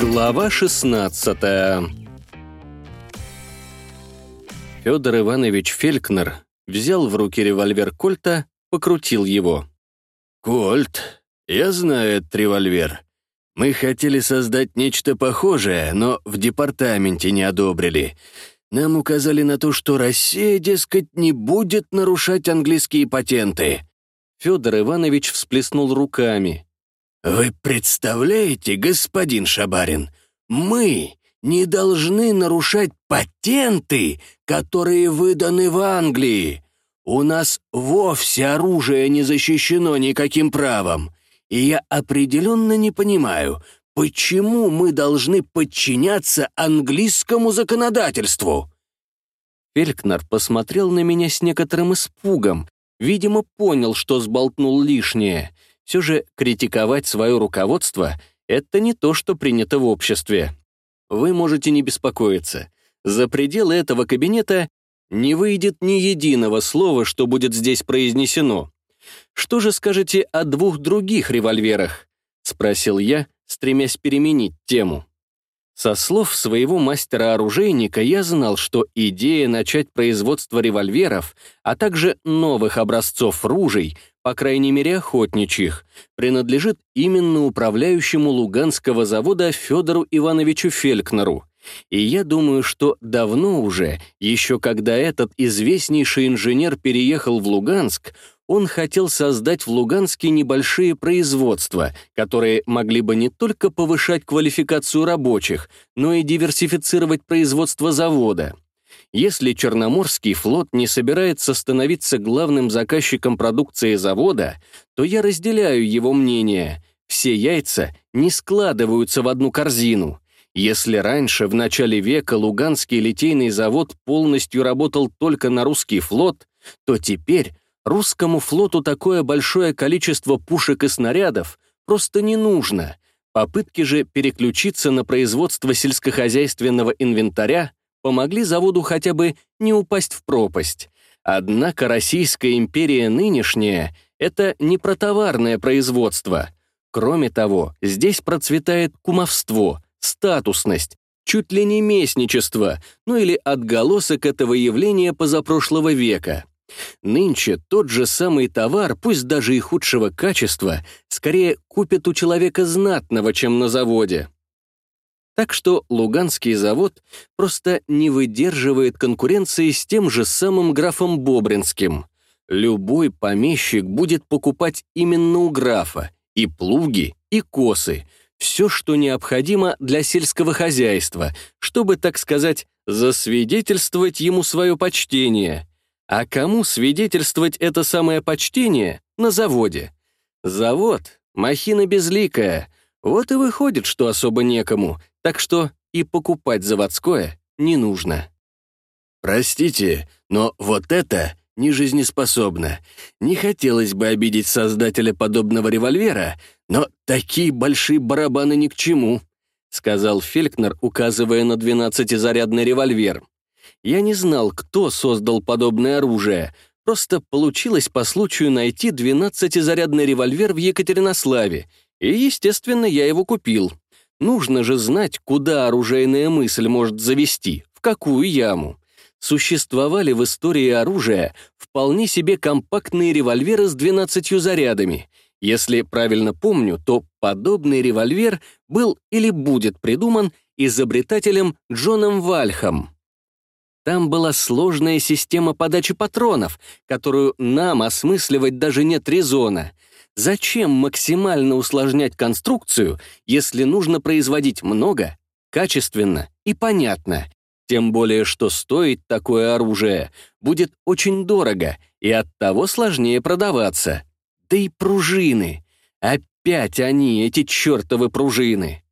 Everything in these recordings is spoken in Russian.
Глава 16 Федор Иванович Фелькнер взял в руки револьвер Кольта, покрутил его. «Кольт, я знаю этот револьвер. Мы хотели создать нечто похожее, но в департаменте не одобрили. Нам указали на то, что Россия, дескать, не будет нарушать английские патенты». Федор Иванович всплеснул руками. «Вы представляете, господин Шабарин, мы не должны нарушать патенты, которые выданы в Англии. У нас вовсе оружие не защищено никаким правом. И я определенно не понимаю, почему мы должны подчиняться английскому законодательству?» Фелькнер посмотрел на меня с некоторым испугом, видимо, понял, что сболтнул лишнее. Все же критиковать свое руководство — это не то, что принято в обществе. Вы можете не беспокоиться. За пределы этого кабинета не выйдет ни единого слова, что будет здесь произнесено. Что же скажете о двух других револьверах? Спросил я, стремясь переменить тему. Со слов своего мастера-оружейника я знал, что идея начать производство револьверов, а также новых образцов ружей, по крайней мере охотничьих, принадлежит именно управляющему Луганского завода Федору Ивановичу Фелькнеру. И я думаю, что давно уже, еще когда этот известнейший инженер переехал в Луганск, он хотел создать в Луганске небольшие производства, которые могли бы не только повышать квалификацию рабочих, но и диверсифицировать производство завода. Если Черноморский флот не собирается становиться главным заказчиком продукции завода, то я разделяю его мнение. Все яйца не складываются в одну корзину. Если раньше, в начале века, Луганский литейный завод полностью работал только на русский флот, то теперь русскому флоту такое большое количество пушек и снарядов просто не нужно. Попытки же переключиться на производство сельскохозяйственного инвентаря помогли заводу хотя бы не упасть в пропасть. Однако Российская империя нынешняя — это не протоварное производство. Кроме того, здесь процветает кумовство, статусность, чуть ли не местничество, ну или отголосок этого явления позапрошлого века. Нынче тот же самый товар, пусть даже и худшего качества, скорее купят у человека знатного, чем на заводе. Так что Луганский завод просто не выдерживает конкуренции с тем же самым графом Бобринским. Любой помещик будет покупать именно у графа и плуги, и косы, все, что необходимо для сельского хозяйства, чтобы, так сказать, засвидетельствовать ему свое почтение. А кому свидетельствовать это самое почтение? На заводе. Завод — махина безликая. Вот и выходит, что особо некому, так что и покупать заводское не нужно. «Простите, но вот это не жизнеспособно. Не хотелось бы обидеть создателя подобного револьвера, но такие большие барабаны ни к чему», сказал Фелькнер, указывая на 12-зарядный револьвер. Я не знал, кто создал подобное оружие, просто получилось по случаю найти 12-зарядный револьвер в Екатеринославе, и, естественно, я его купил. Нужно же знать, куда оружейная мысль может завести, в какую яму. Существовали в истории оружия вполне себе компактные револьверы с 12 зарядами. Если правильно помню, то подобный револьвер был или будет придуман изобретателем Джоном Вальхом. Там была сложная система подачи патронов, которую нам осмысливать даже нет резона — Зачем максимально усложнять конструкцию, если нужно производить много, качественно и понятно? Тем более, что стоить такое оружие будет очень дорого и оттого сложнее продаваться. Да и пружины. Опять они, эти чертовы пружины.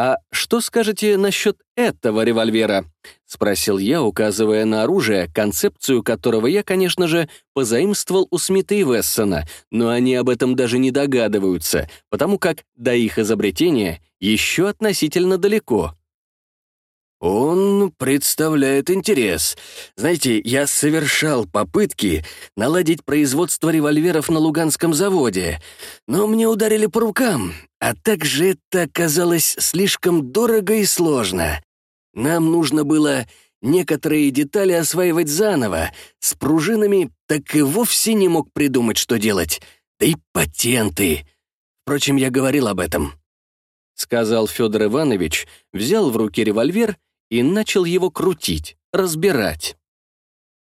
«А что скажете насчет этого револьвера?» — спросил я, указывая на оружие, концепцию которого я, конечно же, позаимствовал у Смита и Вессона, но они об этом даже не догадываются, потому как до их изобретения еще относительно далеко. Он представляет интерес. Знаете, я совершал попытки наладить производство револьверов на Луганском заводе, но мне ударили по рукам, а также это оказалось слишком дорого и сложно. Нам нужно было некоторые детали осваивать заново. С пружинами так и вовсе не мог придумать, что делать. Да и патенты. Впрочем, я говорил об этом. Сказал Федор Иванович, взял в руки револьвер и начал его крутить, разбирать.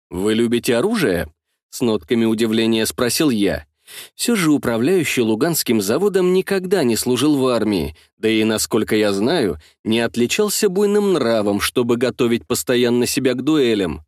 «Вы любите оружие?» — с нотками удивления спросил я. Все же управляющий Луганским заводом никогда не служил в армии, да и, насколько я знаю, не отличался буйным нравом, чтобы готовить постоянно себя к дуэлям.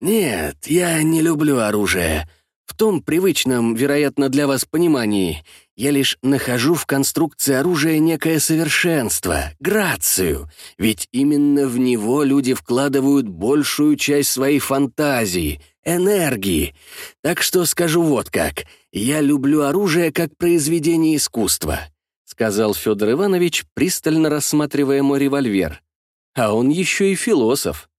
«Нет, я не люблю оружие. В том привычном, вероятно, для вас понимании. Я лишь нахожу в конструкции оружия некое совершенство, грацию, ведь именно в него люди вкладывают большую часть своей фантазии, энергии. Так что скажу вот как. Я люблю оружие как произведение искусства», — сказал Федор Иванович, пристально рассматривая мой револьвер. «А он еще и философ».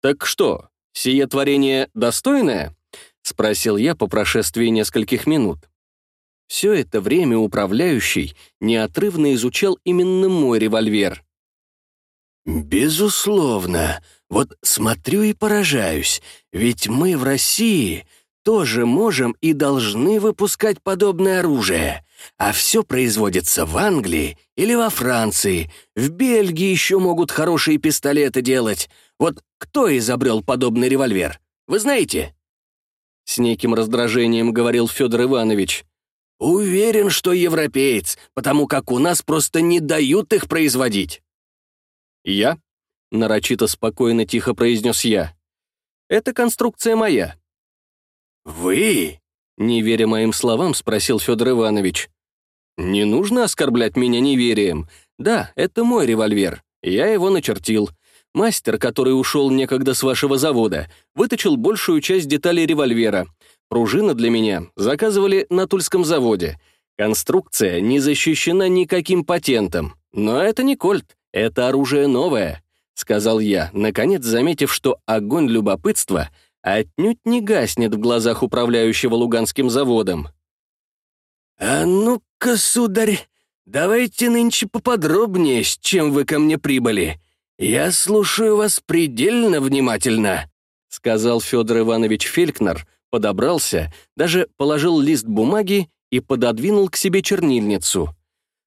«Так что, сие творение достойное?» — спросил я по прошествии нескольких минут. Все это время управляющий неотрывно изучал именно мой револьвер. «Безусловно. Вот смотрю и поражаюсь. Ведь мы в России тоже можем и должны выпускать подобное оружие. А все производится в Англии или во Франции. В Бельгии еще могут хорошие пистолеты делать. Вот кто изобрел подобный револьвер? Вы знаете?» С неким раздражением говорил Федор Иванович. Уверен, что европеец, потому как у нас просто не дают их производить. Я? Нарочито спокойно тихо произнес я. Это конструкция моя. Вы? Не веря моим словам, спросил Федор Иванович. Не нужно оскорблять меня неверием. Да, это мой револьвер. Я его начертил. Мастер, который ушел некогда с вашего завода, выточил большую часть деталей револьвера. Пружина для меня заказывали на Тульском заводе. Конструкция не защищена никаким патентом. Но это не кольт, это оружие новое», — сказал я, наконец заметив, что огонь любопытства отнюдь не гаснет в глазах управляющего Луганским заводом. «А ну-ка, сударь, давайте нынче поподробнее, с чем вы ко мне прибыли. Я слушаю вас предельно внимательно», — сказал Федор Иванович Фелькнер, — подобрался, даже положил лист бумаги и пододвинул к себе чернильницу.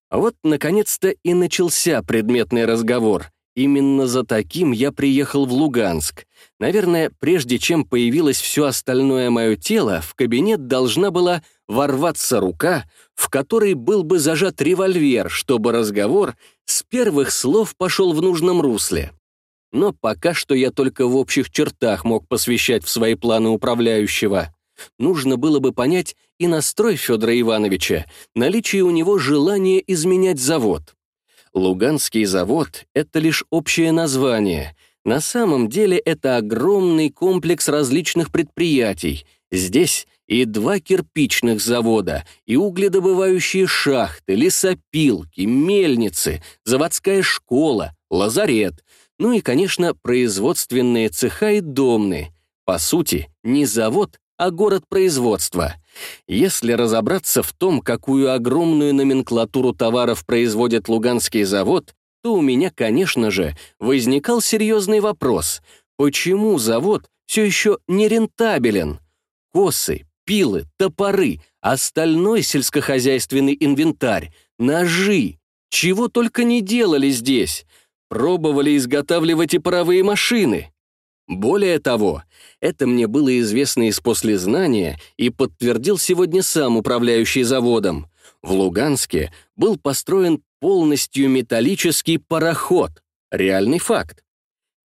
Вот, наконец-то, и начался предметный разговор. Именно за таким я приехал в Луганск. Наверное, прежде чем появилось все остальное мое тело, в кабинет должна была ворваться рука, в которой был бы зажат револьвер, чтобы разговор с первых слов пошел в нужном русле но пока что я только в общих чертах мог посвящать в свои планы управляющего. Нужно было бы понять и настрой Федора Ивановича, наличие у него желания изменять завод. Луганский завод — это лишь общее название. На самом деле это огромный комплекс различных предприятий. Здесь и два кирпичных завода, и угледобывающие шахты, лесопилки, мельницы, заводская школа, лазарет — ну и, конечно, производственные цеха и домны. По сути, не завод, а город производства. Если разобраться в том, какую огромную номенклатуру товаров производит Луганский завод, то у меня, конечно же, возникал серьезный вопрос. Почему завод все еще не рентабелен? Косы, пилы, топоры, остальной сельскохозяйственный инвентарь, ножи. Чего только не делали здесь пробовали изготавливать и паровые машины. Более того, это мне было известно из послезнания и подтвердил сегодня сам управляющий заводом. В Луганске был построен полностью металлический пароход. Реальный факт.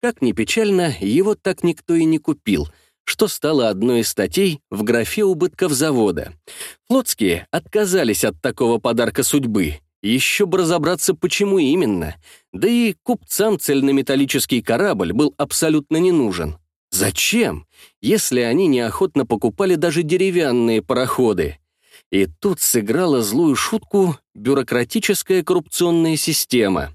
Как ни печально, его так никто и не купил, что стало одной из статей в графе убытков завода. Флотские отказались от такого подарка судьбы, еще бы разобраться, почему именно. Да и купцам цельнометаллический корабль был абсолютно не нужен. Зачем, если они неохотно покупали даже деревянные пароходы? И тут сыграла злую шутку бюрократическая коррупционная система.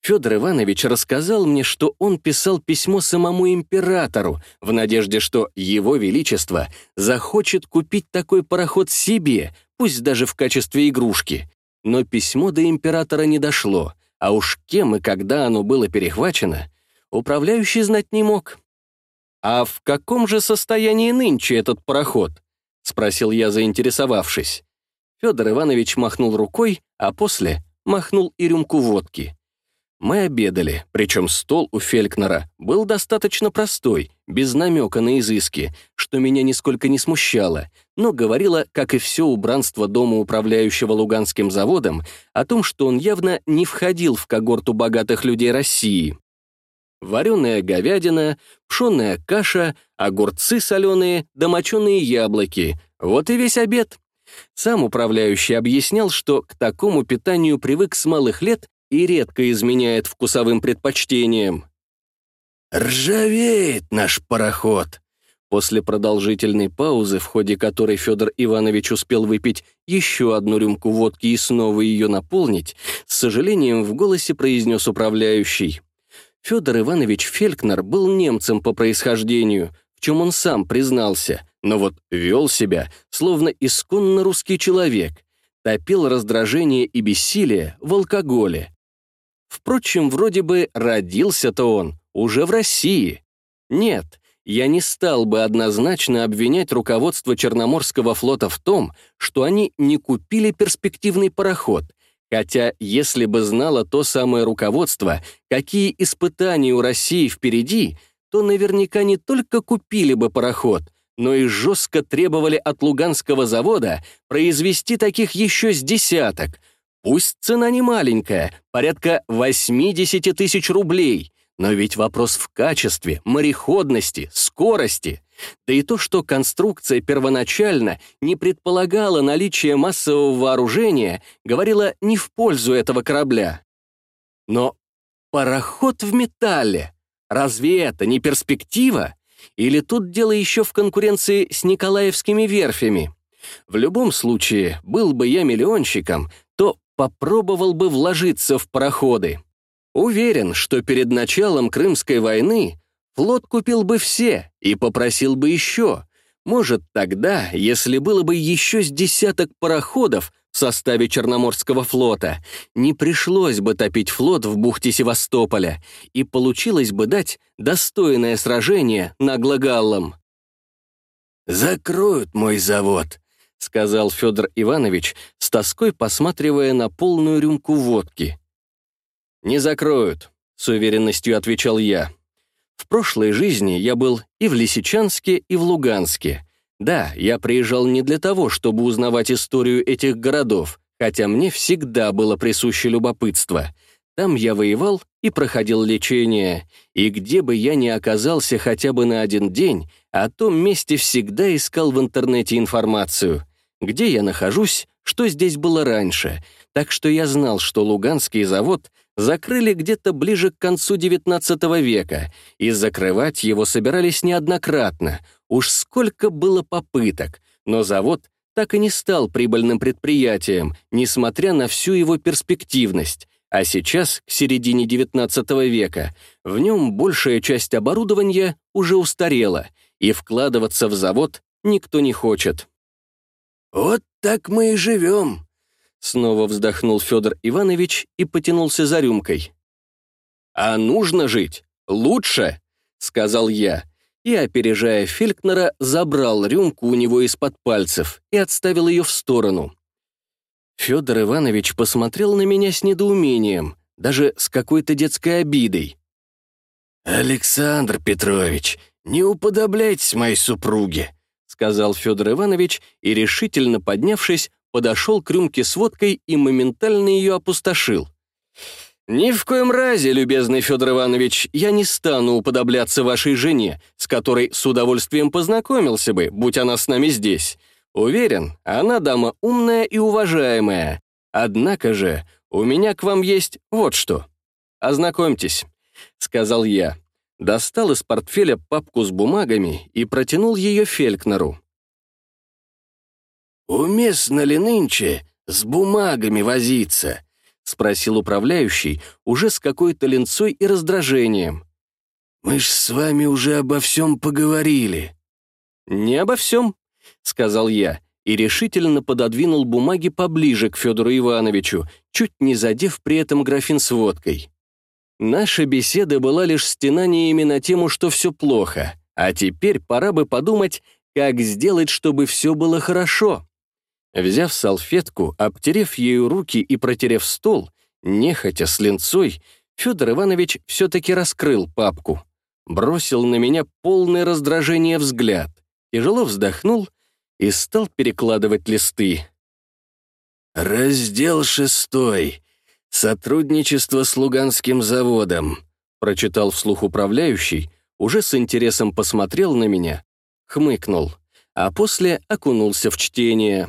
Федор Иванович рассказал мне, что он писал письмо самому императору в надежде, что его величество захочет купить такой пароход себе, пусть даже в качестве игрушки. Но письмо до императора не дошло, а уж кем и когда оно было перехвачено, управляющий знать не мог. «А в каком же состоянии нынче этот пароход?» — спросил я, заинтересовавшись. Федор Иванович махнул рукой, а после махнул и рюмку водки. Мы обедали, причем стол у Фелькнера был достаточно простой, без намека на изыски, что меня нисколько не смущало, но говорило, как и все убранство дома управляющего Луганским заводом, о том, что он явно не входил в когорту богатых людей России вареная говядина, пшеная каша, огурцы соленые, домоченые яблоки. Вот и весь обед. Сам управляющий объяснял, что к такому питанию привык с малых лет и редко изменяет вкусовым предпочтениям. «Ржавеет наш пароход», После продолжительной паузы, в ходе которой Федор Иванович успел выпить еще одну рюмку водки и снова ее наполнить, с сожалением в голосе произнес управляющий. Федор Иванович Фелькнер был немцем по происхождению, в чем он сам признался, но вот вел себя, словно исконно русский человек, топил раздражение и бессилие в алкоголе. Впрочем, вроде бы родился-то он уже в России. Нет, я не стал бы однозначно обвинять руководство Черноморского флота в том, что они не купили перспективный пароход — Хотя, если бы знало то самое руководство, какие испытания у России впереди, то наверняка не только купили бы пароход, но и жестко требовали от Луганского завода произвести таких еще с десяток. Пусть цена не маленькая, порядка 80 тысяч рублей, но ведь вопрос в качестве, мореходности, скорости. Да и то, что конструкция первоначально не предполагала наличие массового вооружения, говорило не в пользу этого корабля. Но пароход в металле, разве это не перспектива? Или тут дело еще в конкуренции с Николаевскими верфями? В любом случае, был бы я миллионщиком, то попробовал бы вложиться в пароходы. Уверен, что перед началом Крымской войны флот купил бы все и попросил бы еще. Может, тогда, если было бы еще с десяток пароходов в составе Черноморского флота, не пришлось бы топить флот в бухте Севастополя, и получилось бы дать достойное сражение на Глагаллом. «Закроют мой завод», — сказал Федор Иванович, тоской посматривая на полную рюмку водки. «Не закроют», — с уверенностью отвечал я. В прошлой жизни я был и в Лисичанске, и в Луганске. Да, я приезжал не для того, чтобы узнавать историю этих городов, хотя мне всегда было присуще любопытство. Там я воевал и проходил лечение, и где бы я ни оказался хотя бы на один день, о том месте всегда искал в интернете информацию. Где я нахожусь, что здесь было раньше, так что я знал, что Луганский завод закрыли где-то ближе к концу XIX века, и закрывать его собирались неоднократно. Уж сколько было попыток, но завод так и не стал прибыльным предприятием, несмотря на всю его перспективность. А сейчас, к середине XIX века, в нем большая часть оборудования уже устарела, и вкладываться в завод никто не хочет. «Вот так мы и живем», Снова вздохнул Федор Иванович и потянулся за рюмкой. «А нужно жить лучше», — сказал я, и, опережая Фелькнера, забрал рюмку у него из-под пальцев и отставил ее в сторону. Федор Иванович посмотрел на меня с недоумением, даже с какой-то детской обидой. «Александр Петрович, не уподобляйтесь моей супруге», сказал Федор Иванович и, решительно поднявшись, подошел к рюмке с водкой и моментально ее опустошил. «Ни в коем разе, любезный Федор Иванович, я не стану уподобляться вашей жене, с которой с удовольствием познакомился бы, будь она с нами здесь. Уверен, она дама умная и уважаемая. Однако же, у меня к вам есть вот что. Ознакомьтесь», — сказал я. Достал из портфеля папку с бумагами и протянул ее Фелькнеру. «Уместно ли нынче с бумагами возиться?» — спросил управляющий, уже с какой-то ленцой и раздражением. «Мы ж с вами уже обо всем поговорили». «Не обо всем», — сказал я, и решительно пододвинул бумаги поближе к Федору Ивановичу, чуть не задев при этом графин с водкой. Наша беседа была лишь стенаниями на тему, что все плохо, а теперь пора бы подумать, как сделать, чтобы все было хорошо. Взяв салфетку, обтерев ею руки и протерев стол, нехотя с линцой, Федор Иванович все-таки раскрыл папку. Бросил на меня полное раздражение взгляд, тяжело вздохнул и стал перекладывать листы. «Раздел шестой. Сотрудничество с Луганским заводом», прочитал вслух управляющий, уже с интересом посмотрел на меня, хмыкнул, а после окунулся в чтение.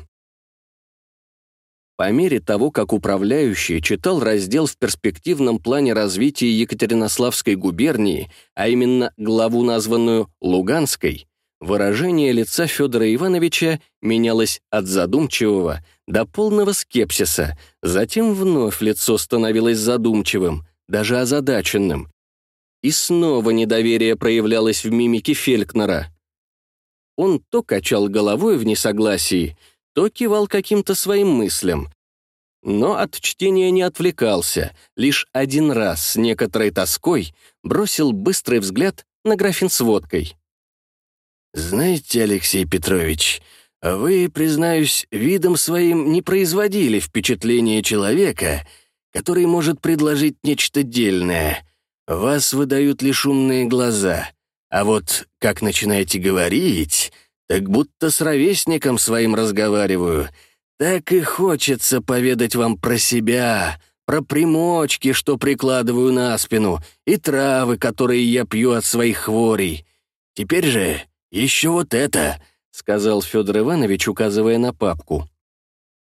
По мере того, как управляющий читал раздел в перспективном плане развития Екатеринославской губернии, а именно главу, названную «Луганской», выражение лица Федора Ивановича менялось от задумчивого до полного скепсиса, затем вновь лицо становилось задумчивым, даже озадаченным. И снова недоверие проявлялось в мимике Фелькнера. Он то качал головой в несогласии, то кивал каким-то своим мыслям. Но от чтения не отвлекался, лишь один раз с некоторой тоской бросил быстрый взгляд на графин с водкой. «Знаете, Алексей Петрович, вы, признаюсь, видом своим не производили впечатление человека, который может предложить нечто дельное. Вас выдают лишь умные глаза, а вот как начинаете говорить, так будто с ровесником своим разговариваю. Так и хочется поведать вам про себя, про примочки, что прикладываю на спину, и травы, которые я пью от своих хворей. Теперь же еще вот это», — сказал Федор Иванович, указывая на папку.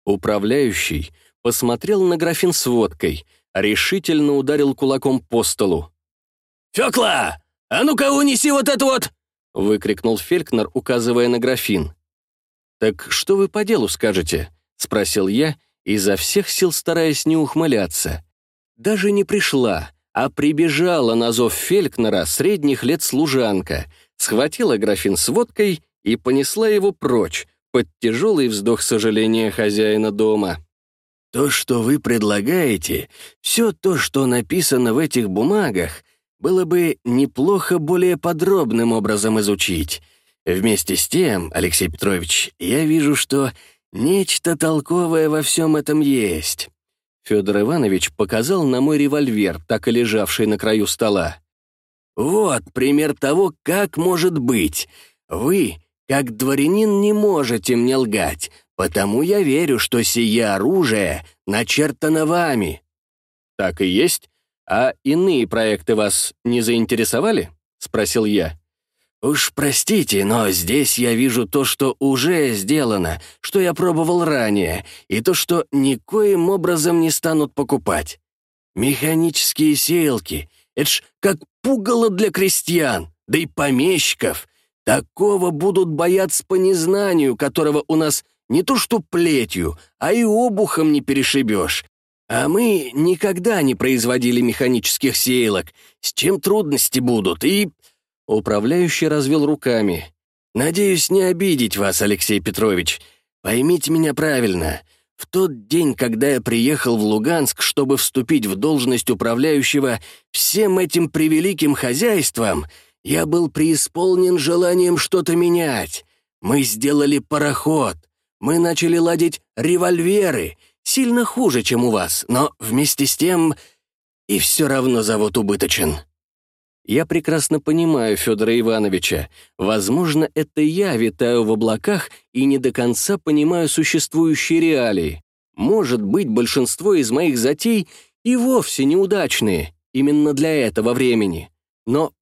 Управляющий посмотрел на графин с водкой, решительно ударил кулаком по столу. «Фёкла, а ну-ка унеси вот это вот!» — выкрикнул Фелькнер, указывая на графин. «Так что вы по делу скажете?» — спросил я, изо всех сил стараясь не ухмыляться. Даже не пришла, а прибежала на зов Фелькнера средних лет служанка, схватила графин с водкой и понесла его прочь, под тяжелый вздох сожаления хозяина дома. «То, что вы предлагаете, все то, что написано в этих бумагах, было бы неплохо более подробным образом изучить. Вместе с тем, Алексей Петрович, я вижу, что нечто толковое во всем этом есть». Федор Иванович показал на мой револьвер, так и лежавший на краю стола. «Вот пример того, как может быть. Вы, как дворянин, не можете мне лгать, потому я верю, что сие оружие начертано вами». «Так и есть. «А иные проекты вас не заинтересовали?» — спросил я. «Уж простите, но здесь я вижу то, что уже сделано, что я пробовал ранее, и то, что никоим образом не станут покупать. Механические сеялки — это ж как пугало для крестьян, да и помещиков. Такого будут бояться по незнанию, которого у нас не то что плетью, а и обухом не перешибешь. А мы никогда не производили механических сеялок. С чем трудности будут, и...» Управляющий развел руками. «Надеюсь не обидеть вас, Алексей Петрович. Поймите меня правильно. В тот день, когда я приехал в Луганск, чтобы вступить в должность управляющего всем этим превеликим хозяйством, я был преисполнен желанием что-то менять. Мы сделали пароход, мы начали ладить револьверы — Сильно хуже, чем у вас, но вместе с тем и все равно завод убыточен». Я прекрасно понимаю Федора Ивановича. Возможно, это я витаю в облаках и не до конца понимаю существующие реалии. Может быть, большинство из моих затей и вовсе неудачные, именно для этого времени. Но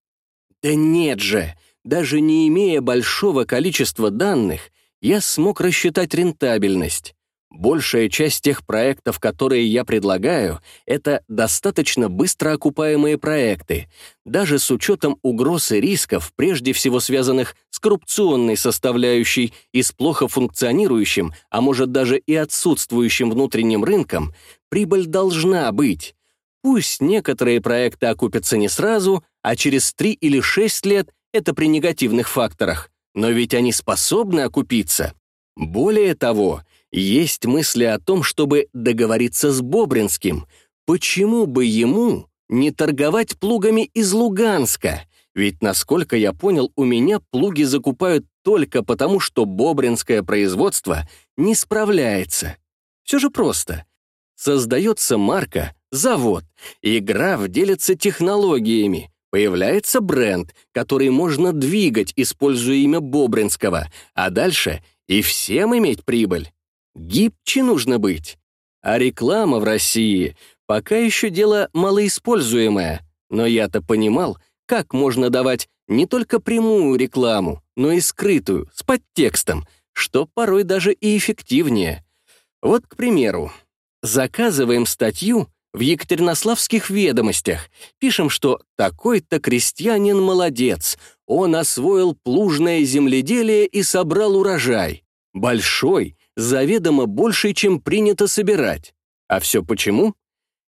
да нет же, даже не имея большого количества данных, я смог рассчитать рентабельность. Большая часть тех проектов, которые я предлагаю, это достаточно быстро окупаемые проекты, даже с учетом угроз и рисков, прежде всего связанных с коррупционной составляющей и с плохо функционирующим, а может даже и отсутствующим внутренним рынком, прибыль должна быть. Пусть некоторые проекты окупятся не сразу, а через 3 или 6 лет это при негативных факторах, но ведь они способны окупиться. Более того, есть мысли о том, чтобы договориться с Бобринским. Почему бы ему не торговать плугами из Луганска? Ведь, насколько я понял, у меня плуги закупают только потому, что бобринское производство не справляется. Все же просто. Создается марка, завод, и граф делится технологиями. Появляется бренд, который можно двигать, используя имя Бобринского, а дальше и всем иметь прибыль. Гибче нужно быть. А реклама в России пока еще дело малоиспользуемое, но я-то понимал, как можно давать не только прямую рекламу, но и скрытую, с подтекстом, что порой даже и эффективнее. Вот, к примеру, заказываем статью в Екатеринославских ведомостях, пишем, что такой-то крестьянин молодец, он освоил плужное земледелие и собрал урожай. Большой, заведомо больше, чем принято собирать. А все почему?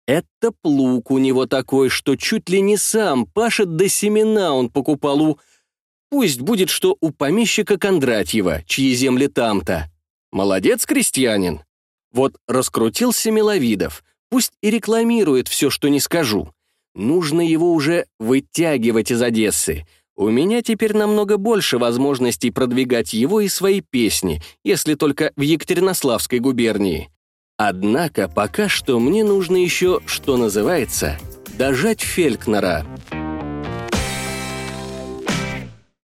Это плуг у него такой, что чуть ли не сам пашет до семена он покупал у... Пусть будет, что у помещика Кондратьева, чьи земли там-то. Молодец, крестьянин. Вот раскрутился Миловидов, пусть и рекламирует все, что не скажу. Нужно его уже вытягивать из Одессы, у меня теперь намного больше возможностей продвигать его и свои песни, если только в Екатеринославской губернии. Однако пока что мне нужно еще, что называется, дожать Фелькнера —